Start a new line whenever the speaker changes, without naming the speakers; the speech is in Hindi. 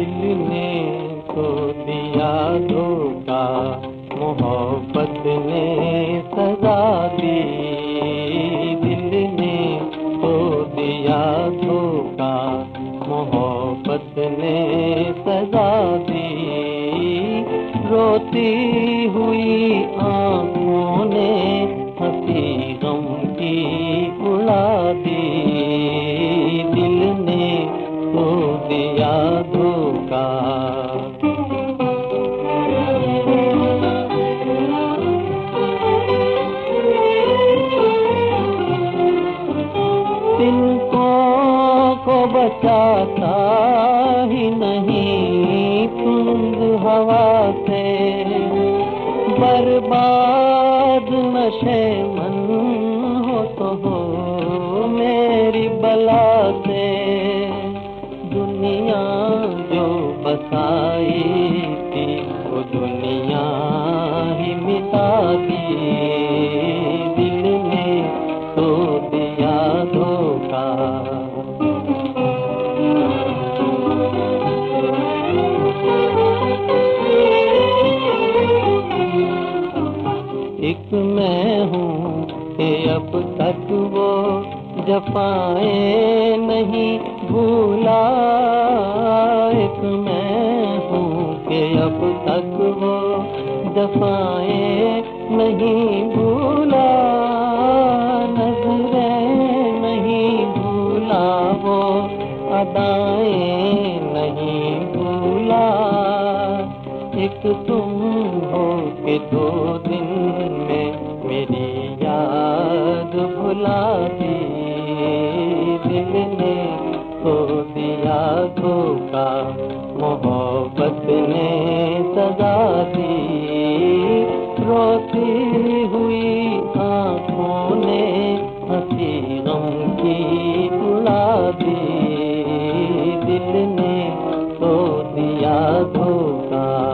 दिल ने तो दिया धोखा, मोहब्बत ने सजा दी। दिल ने तो दिया धोखा, मोहब्बत ने सजा दी। रोती हुई आँखों ने तिनको को बचाता ही नहीं तुंद हवा से। बर्बाद नशे मन हो तो हो मेरी बला से। दुनिया जो बसाई एक मैं हूँ, कि अब तक वो जफाए नहीं भूला। एक मैं हूँ, कि अब तक वो जफाए नहीं भूला। नज़रें नहीं भूला वो अदाएँ एक तुम हो के दो दिन में मेरी याद भुला दी दिल ने खो दिया धोखा मोहब्बत ने सजा दी। रोती हुई आँखों ने हँसी गम की बुला दी। दिल ने खो दिया धोखा